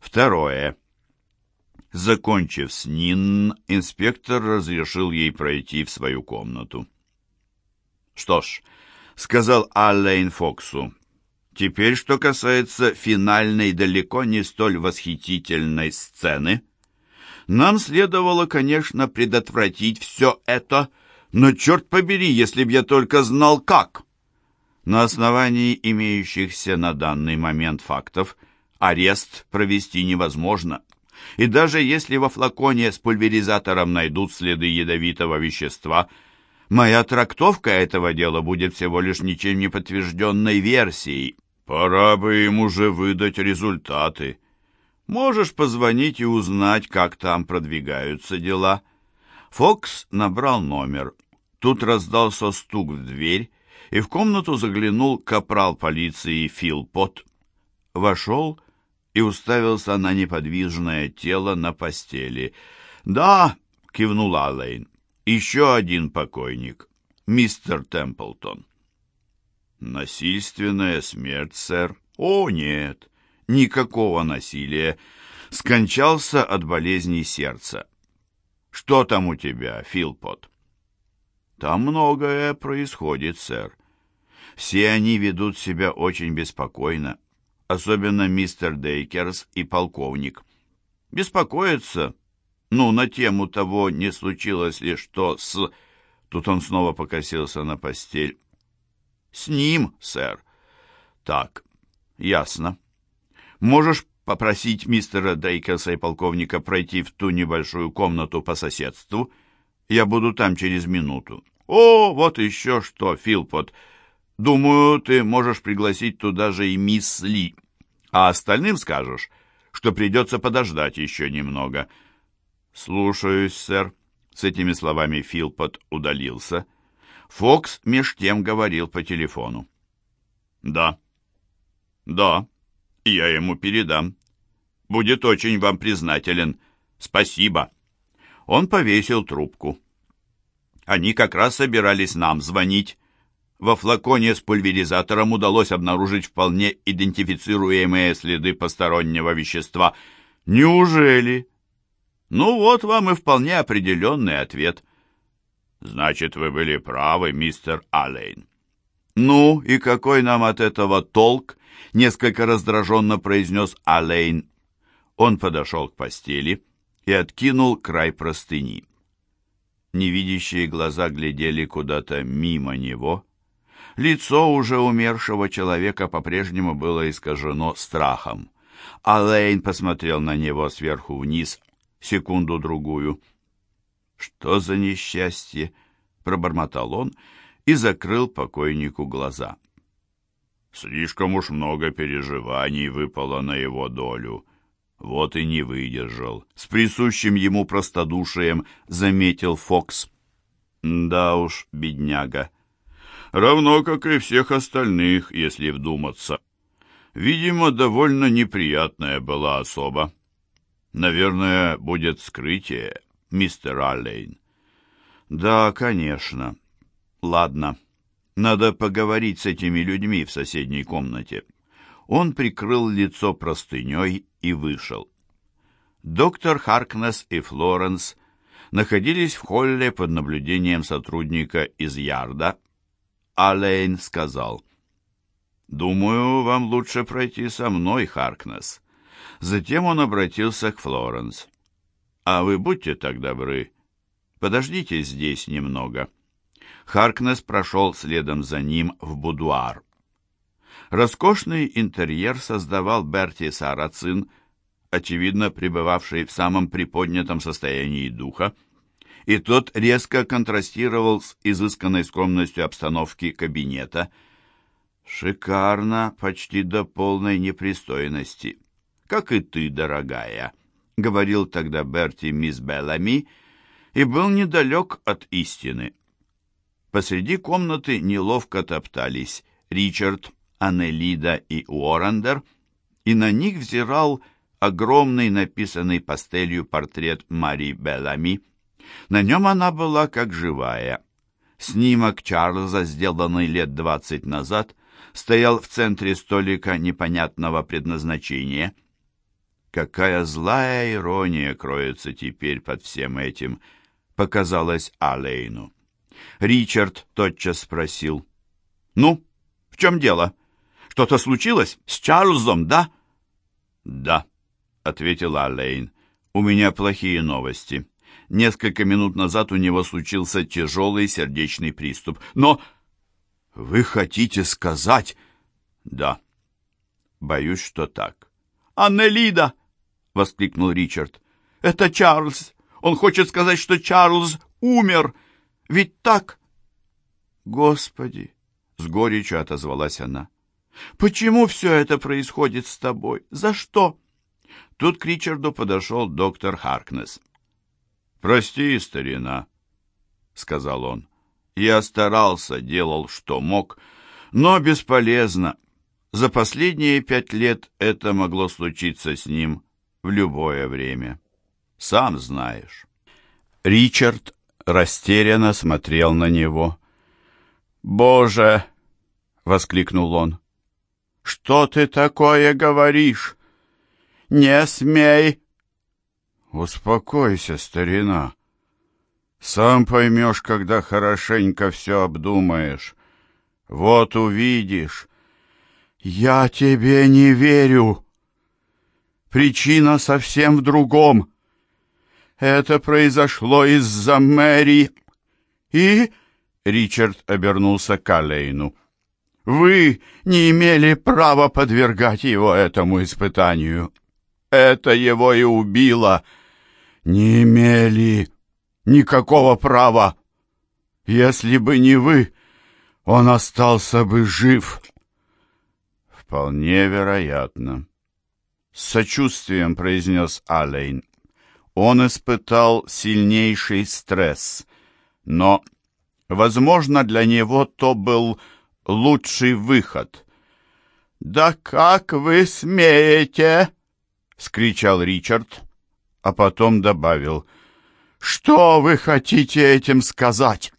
Второе. Закончив с Нин, инспектор разрешил ей пройти в свою комнату. «Что ж», — сказал Аллейн Фоксу, — «теперь, что касается финальной, далеко не столь восхитительной сцены. Нам следовало, конечно, предотвратить все это, но, черт побери, если б я только знал, как». На основании имеющихся на данный момент фактов арест провести невозможно. И даже если во флаконе с пульверизатором найдут следы ядовитого вещества, моя трактовка этого дела будет всего лишь ничем не подтвержденной версией. Пора бы им уже выдать результаты. Можешь позвонить и узнать, как там продвигаются дела. Фокс набрал номер. Тут раздался стук в дверь, и в комнату заглянул капрал полиции Фил Пот. Вошел и уставился на неподвижное тело на постели. «Да», — кивнул Аллейн, — «еще один покойник, мистер Темплтон». «Насильственная смерть, сэр?» «О, нет, никакого насилия. Скончался от болезни сердца». «Что там у тебя, Филпот?» «Там многое происходит, сэр. Все они ведут себя очень беспокойно особенно мистер Дейкерс и полковник. Беспокоятся, ну, на тему того, не случилось ли что с... Тут он снова покосился на постель. «С ним, сэр». «Так, ясно. Можешь попросить мистера Дейкерса и полковника пройти в ту небольшую комнату по соседству? Я буду там через минуту». «О, вот еще что, Филпот. Думаю, ты можешь пригласить туда же и мисс Ли, а остальным скажешь, что придется подождать еще немного». «Слушаюсь, сэр». С этими словами Филпот удалился. Фокс меж тем говорил по телефону. «Да, да, я ему передам. Будет очень вам признателен. Спасибо». Он повесил трубку. Они как раз собирались нам звонить. Во флаконе с пульверизатором удалось обнаружить вполне идентифицируемые следы постороннего вещества. Неужели? Ну вот вам и вполне определенный ответ. Значит, вы были правы, мистер Аллейн. Ну, и какой нам от этого толк? Несколько раздраженно произнес Аллейн. Он подошел к постели и откинул край простыни. Невидящие глаза глядели куда-то мимо него, Лицо уже умершего человека по-прежнему было искажено страхом. Алейн посмотрел на него сверху вниз секунду-другую. «Что за несчастье?» — пробормотал он и закрыл покойнику глаза. «Слишком уж много переживаний выпало на его долю. Вот и не выдержал. С присущим ему простодушием заметил Фокс. «Да уж, бедняга» равно как и всех остальных, если вдуматься. Видимо, довольно неприятная была особа. Наверное, будет вскрытие, мистер Аллейн. Да, конечно. Ладно, надо поговорить с этими людьми в соседней комнате. Он прикрыл лицо простыней и вышел. Доктор Харкнес и Флоренс находились в холле под наблюдением сотрудника из Ярда, Алейн сказал, «Думаю, вам лучше пройти со мной, Харкнес». Затем он обратился к Флоренс. «А вы будьте так добры, подождите здесь немного». Харкнес прошел следом за ним в будуар. Роскошный интерьер создавал Берти Сарацин, очевидно пребывавший в самом приподнятом состоянии духа, и тот резко контрастировал с изысканной скромностью обстановки кабинета. «Шикарно, почти до полной непристойности. Как и ты, дорогая», — говорил тогда Берти мисс Беллами, и был недалек от истины. Посреди комнаты неловко топтались Ричард, Аннелида и Уоррендер, и на них взирал огромный написанный пастелью портрет Мари Беллами — на нем она была как живая. Снимок Чарльза, сделанный лет двадцать назад, стоял в центре столика непонятного предназначения. Какая злая ирония кроется теперь под всем этим, показалось Алейну. Ричард тотчас спросил. «Ну, в чем дело? Что-то случилось с Чарльзом, да?» «Да», — ответила Алейн. «У меня плохие новости. Несколько минут назад у него случился тяжелый сердечный приступ. Но вы хотите сказать...» «Да». «Боюсь, что так». «Аннелида!» — воскликнул Ричард. «Это Чарльз! Он хочет сказать, что Чарльз умер! Ведь так?» «Господи!» — с горечью отозвалась она. «Почему все это происходит с тобой? За что?» Тут к Ричарду подошел доктор Харкнес. «Прости, старина», — сказал он. «Я старался, делал, что мог, но бесполезно. За последние пять лет это могло случиться с ним в любое время. Сам знаешь». Ричард растерянно смотрел на него. «Боже!» — воскликнул он. «Что ты такое говоришь? Не смей!» «Успокойся, старина. Сам поймешь, когда хорошенько все обдумаешь. Вот увидишь». «Я тебе не верю. Причина совсем в другом. Это произошло из-за Мэри. И...» Ричард обернулся к Алейну. «Вы не имели права подвергать его этому испытанию. Это его и убило» не имели никакого права. Если бы не вы, он остался бы жив. Вполне вероятно. С сочувствием произнес Алейн. Он испытал сильнейший стресс, но, возможно, для него то был лучший выход. «Да как вы смеете?» — скричал Ричард а потом добавил, «Что вы хотите этим сказать?»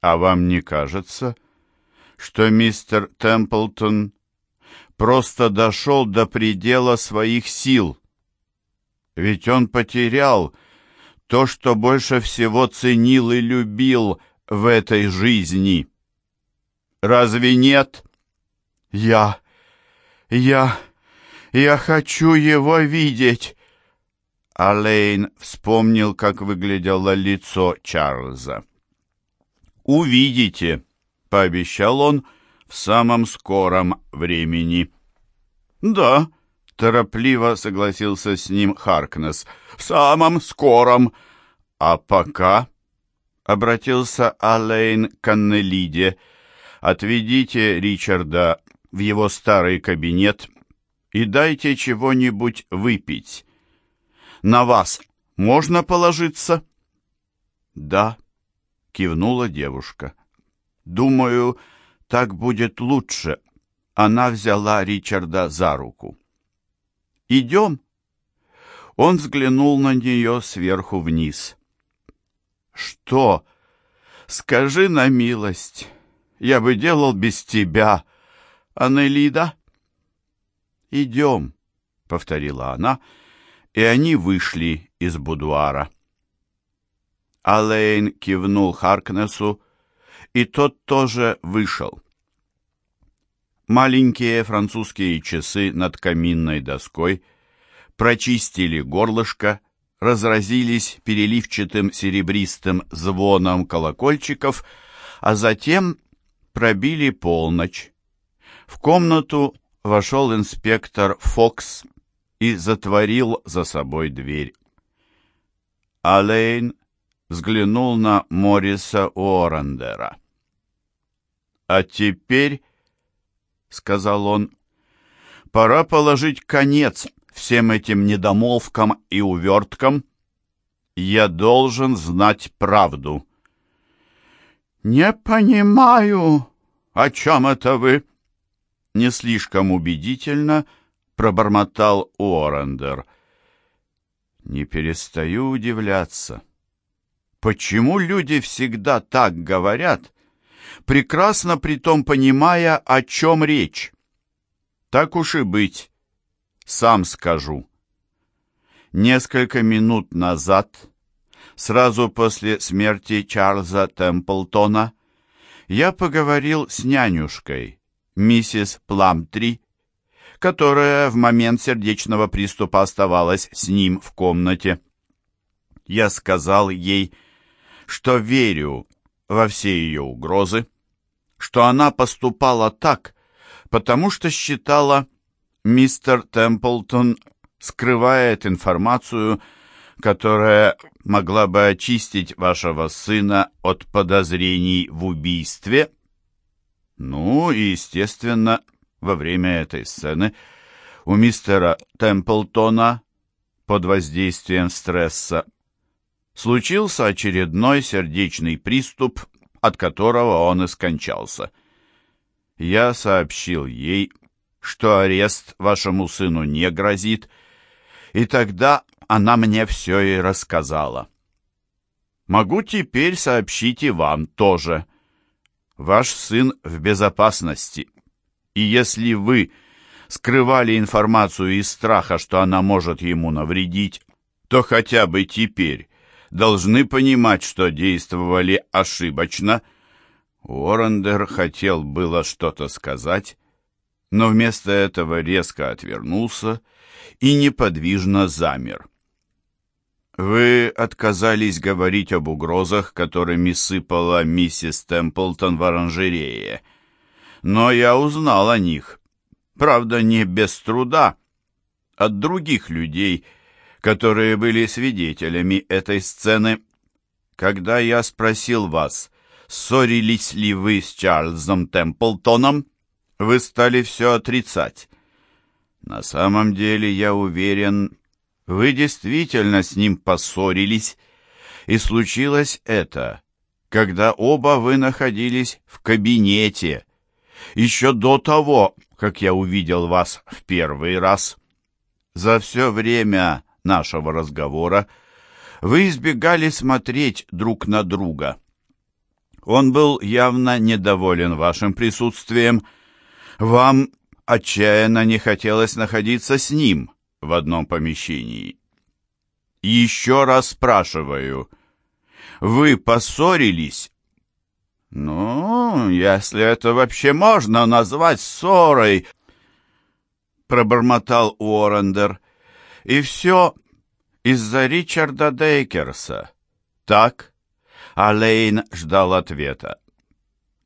«А вам не кажется, что мистер Темплтон просто дошел до предела своих сил? Ведь он потерял то, что больше всего ценил и любил в этой жизни. Разве нет?» «Я... я... я хочу его видеть!» Алейн вспомнил, как выглядело лицо Чарльза. «Увидите», — пообещал он, — «в самом скором времени». «Да», — торопливо согласился с ним Харкнес, — «в самом скором». «А пока», — обратился Алейн к Аннелиде, — «отведите Ричарда в его старый кабинет и дайте чего-нибудь выпить» на вас можно положиться?» «Да», — кивнула девушка. «Думаю, так будет лучше». Она взяла Ричарда за руку. «Идем?» Он взглянул на нее сверху вниз. «Что? Скажи на милость. Я бы делал без тебя, Анелида?» «Идем», — повторила она, — и они вышли из будуара. Алейн кивнул Харкнесу, и тот тоже вышел. Маленькие французские часы над каминной доской прочистили горлышко, разразились переливчатым серебристым звоном колокольчиков, а затем пробили полночь. В комнату вошел инспектор Фокс и затворил за собой дверь. Алейн взглянул на Мориса Уоррендера. «А теперь, — сказал он, — пора положить конец всем этим недомолвкам и уверткам. Я должен знать правду». «Не понимаю, о чем это вы?» Не слишком убедительно, — пробормотал Уоррендер. Не перестаю удивляться. Почему люди всегда так говорят, прекрасно при том понимая, о чем речь? Так уж и быть. сам скажу. Несколько минут назад, сразу после смерти Чарльза Темплтона, я поговорил с нянюшкой, миссис Пламтри, которая в момент сердечного приступа оставалась с ним в комнате. Я сказал ей, что верю во все ее угрозы, что она поступала так, потому что считала, мистер Темплтон скрывает информацию, которая могла бы очистить вашего сына от подозрений в убийстве. Ну и, естественно, во время этой сцены у мистера Темплтона под воздействием стресса случился очередной сердечный приступ, от которого он и скончался. Я сообщил ей, что арест вашему сыну не грозит, и тогда она мне все и рассказала. Могу теперь сообщить и вам тоже. Ваш сын в безопасности. И если вы скрывали информацию из страха, что она может ему навредить, то хотя бы теперь должны понимать, что действовали ошибочно. Уоррендер хотел было что-то сказать, но вместо этого резко отвернулся и неподвижно замер. «Вы отказались говорить об угрозах, которыми сыпала миссис Темплтон в оранжерее», но я узнал о них. Правда, не без труда. От других людей, которые были свидетелями этой сцены. Когда я спросил вас, ссорились ли вы с Чарльзом Темплтоном, вы стали все отрицать. На самом деле, я уверен, вы действительно с ним поссорились, и случилось это, когда оба вы находились в кабинете, еще до того, как я увидел вас в первый раз. За все время нашего разговора вы избегали смотреть друг на друга. Он был явно недоволен вашим присутствием. Вам отчаянно не хотелось находиться с ним в одном помещении. Еще раз спрашиваю, вы поссорились «Ну, если это вообще можно назвать ссорой», — пробормотал Уоррендер. «И все из-за Ричарда Дейкерса». «Так?» А Лейн ждал ответа.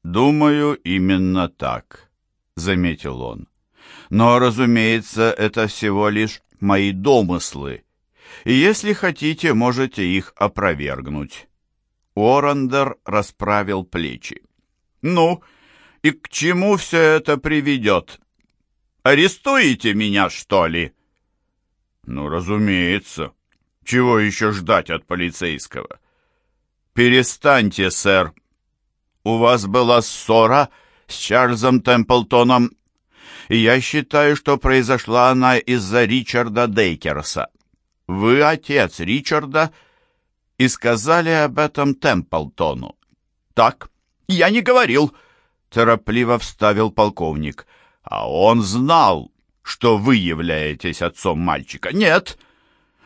«Думаю, именно так», — заметил он. «Но, разумеется, это всего лишь мои домыслы, и если хотите, можете их опровергнуть». Уоррендер расправил плечи. «Ну, и к чему все это приведет? Арестуете меня, что ли?» «Ну, разумеется. Чего еще ждать от полицейского?» «Перестаньте, сэр. У вас была ссора с Чарльзом Темплтоном, и я считаю, что произошла она из-за Ричарда Дейкерса. Вы отец Ричарда, — и сказали об этом Темплтону. «Так, я не говорил», — торопливо вставил полковник. «А он знал, что вы являетесь отцом мальчика». «Нет,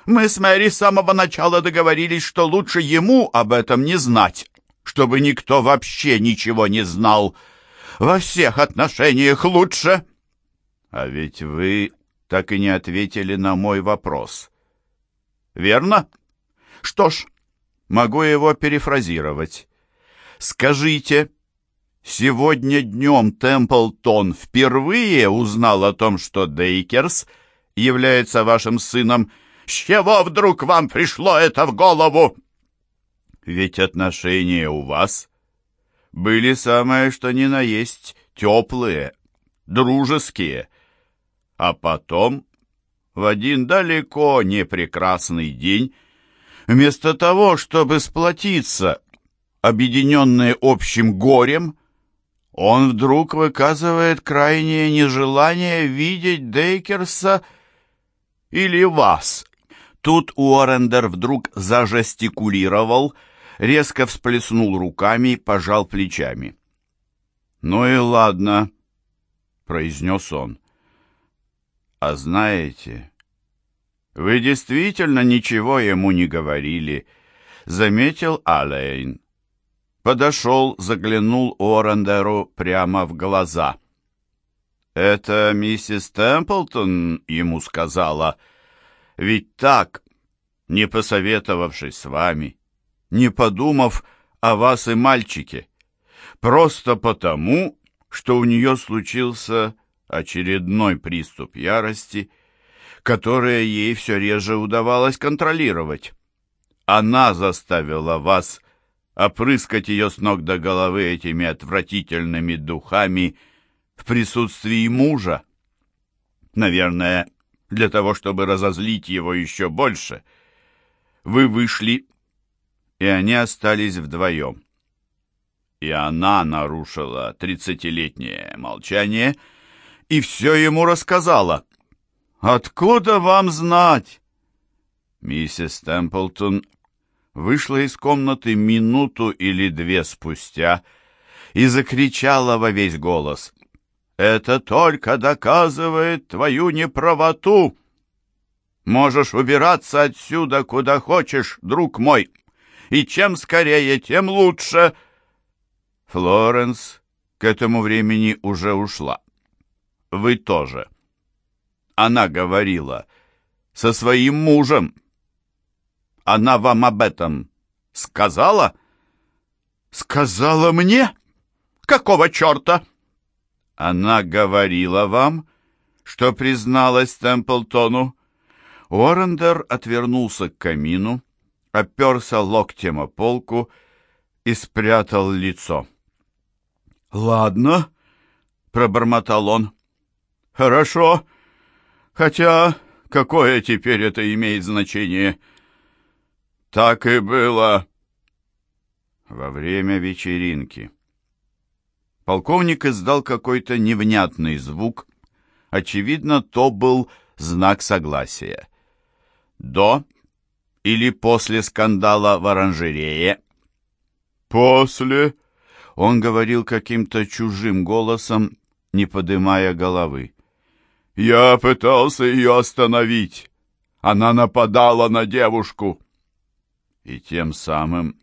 мы с Мэри с самого начала договорились, что лучше ему об этом не знать, чтобы никто вообще ничего не знал. Во всех отношениях лучше». «А ведь вы так и не ответили на мой вопрос». «Верно? Что ж, Могу его перефразировать. Скажите, сегодня днем Темплтон впервые узнал о том, что Дейкерс является вашим сыном. С чего вдруг вам пришло это в голову? Ведь отношения у вас были самое что ни на есть теплые, дружеские. А потом, в один далеко не прекрасный день, Вместо того, чтобы сплотиться, объединенные общим горем, он вдруг выказывает крайнее нежелание видеть Дейкерса или вас. Тут Уоррендер вдруг зажестикулировал, резко всплеснул руками, пожал плечами. «Ну и ладно», — произнес он. А знаете, вы действительно ничего ему не говорили, заметил Алейн. Подошел, заглянул Орандеру прямо в глаза. «Это миссис Темплтон ему сказала. Ведь так, не посоветовавшись с вами, не подумав о вас и мальчике, просто потому, что у нее случился очередной приступ ярости, который ей все реже удавалось контролировать. Она заставила вас опрыскать ее с ног до головы этими отвратительными духами в присутствии мужа. Наверное, для того, чтобы разозлить его еще больше. Вы вышли, и они остались вдвоем. И она нарушила тридцатилетнее молчание и все ему рассказала. «Откуда вам знать?» Миссис Темплтон вышла из комнаты минуту или две спустя и закричала во весь голос. «Это только доказывает твою неправоту! Можешь убираться отсюда, куда хочешь, друг мой, и чем скорее, тем лучше!» Флоренс к этому времени уже ушла. «Вы тоже». Она говорила со своим мужем. Она вам об этом сказала? Сказала мне? Какого черта? Она говорила вам, что призналась Темплтону. Уоррендер отвернулся к камину, оперся локтем о полку и спрятал лицо. «Ладно», — пробормотал он. «Хорошо, хотя какое теперь это имеет значение?» Так и было во время вечеринки. Полковник издал какой-то невнятный звук. Очевидно, то был знак согласия. До или после скандала в оранжерее? После. Он говорил каким-то чужим голосом, не подымая головы. Я пытался ее остановить. Она нападала на девушку и тем самым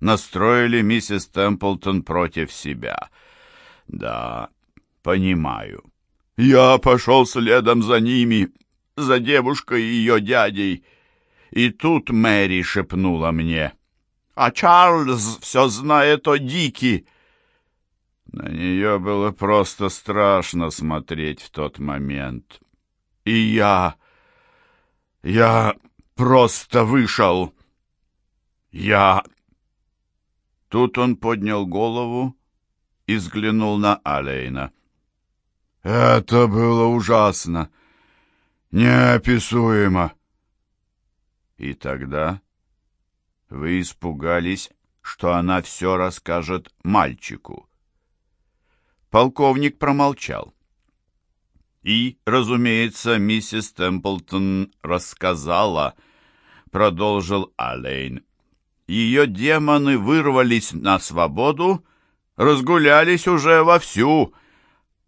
настроили миссис Темплтон против себя. Да, понимаю. Я пошел следом за ними, за девушкой и ее дядей, и тут Мэри шепнула мне. А Чарльз все знает о Дике. На нее было просто страшно смотреть в тот момент. И я... я просто вышел. «Я...» Тут он поднял голову и взглянул на Алейна. «Это было ужасно, неописуемо!» И тогда вы испугались, что она все расскажет мальчику. Полковник промолчал. И, разумеется, миссис Темплтон рассказала, продолжил Алейн, ее демоны вырвались на свободу, разгулялись уже вовсю.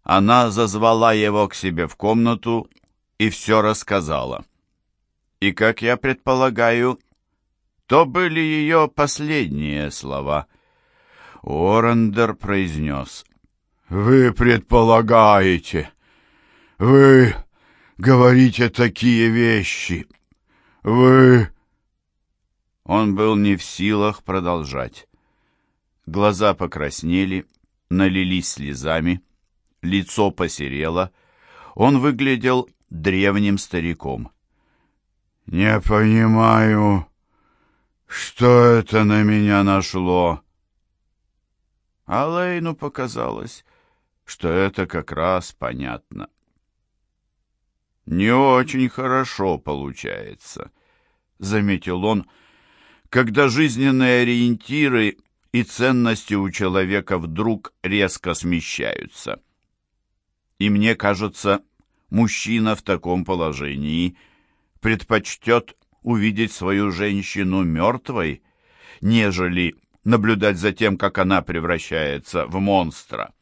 Она зазвала его к себе в комнату и все рассказала. И, как я предполагаю, то были ее последние слова. Орендер произнес. «Вы предполагаете, вы говорите такие вещи, вы...» Он был не в силах продолжать. Глаза покраснели, налились слезами, лицо посерело. Он выглядел древним стариком. «Не понимаю, что это на меня нашло?» А Лейну показалось, что это как раз понятно. «Не очень хорошо получается», — заметил он, — когда жизненные ориентиры и ценности у человека вдруг резко смещаются. И мне кажется, мужчина в таком положении предпочтет увидеть свою женщину мертвой, нежели наблюдать за тем, как она превращается в монстра.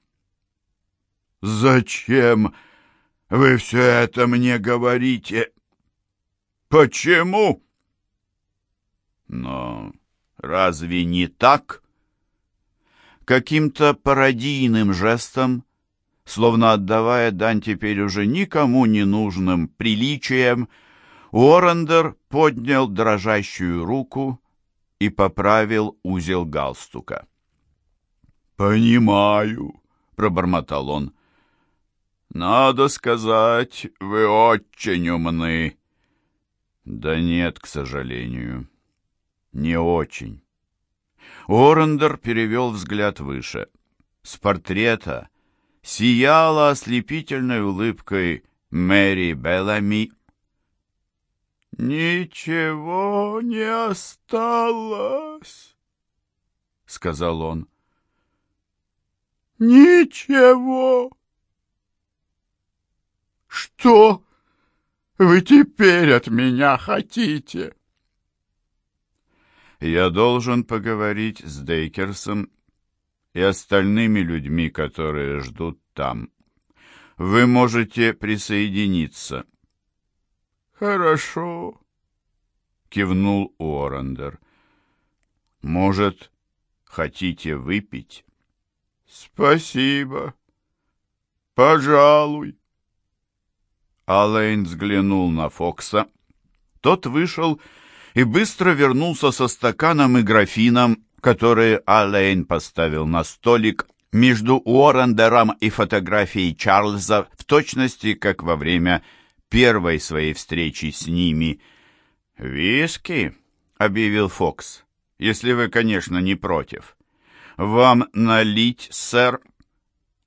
«Зачем Вы все это мне говорите. Почему? Но разве не так? Каким-то пародийным жестом, словно отдавая дань теперь уже никому не нужным приличиям, Уоррендер поднял дрожащую руку и поправил узел галстука. «Понимаю», — пробормотал он. «Надо сказать, вы очень умны». «Да нет, к сожалению, не очень». Орендер перевел взгляд выше. С портрета сияла ослепительной улыбкой Мэри Беллами. «Ничего не осталось», — сказал он. «Ничего». «Что вы теперь от меня хотите?» «Я должен поговорить с Дейкерсом и остальными людьми, которые ждут там. Вы можете присоединиться». «Хорошо», — кивнул Уоррендер. «Может, хотите выпить?» «Спасибо. Пожалуй». Алэйн взглянул на Фокса. Тот вышел и быстро вернулся со стаканом и графином, которые Алэйн поставил на столик между Уоррендером и фотографией Чарльза в точности, как во время первой своей встречи с ними. «Виски?» — объявил Фокс. «Если вы, конечно, не против». «Вам налить, сэр?»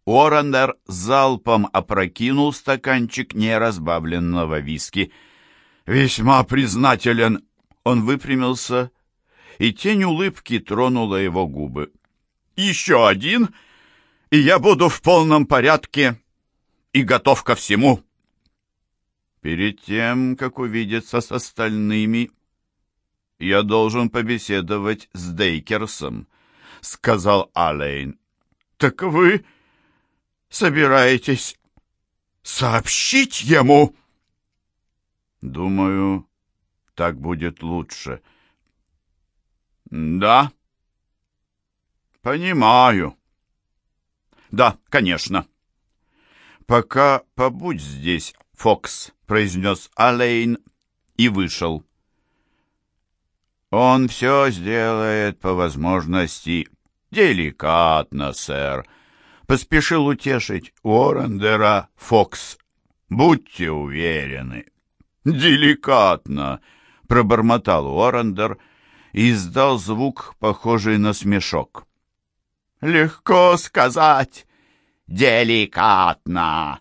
Уоррендер залпом опрокинул стаканчик неразбавленного виски. «Весьма признателен!» Он выпрямился, и тень улыбки тронула его губы. «Еще один, и я буду в полном порядке и готов ко всему!» «Перед тем, как увидеться с остальными, я должен побеседовать с Дейкерсом», — сказал Алейн. «Так вы собираетесь сообщить ему?» «Думаю, так будет лучше». «Да?» «Понимаю». «Да, конечно». «Пока побудь здесь, Фокс», — произнес Алейн и вышел. «Он все сделает по возможности деликатно, сэр», поспешил утешить Уоррендера Фокс. «Будьте уверены». «Деликатно», — пробормотал Уоррендер и издал звук, похожий на смешок. «Легко сказать. Деликатно».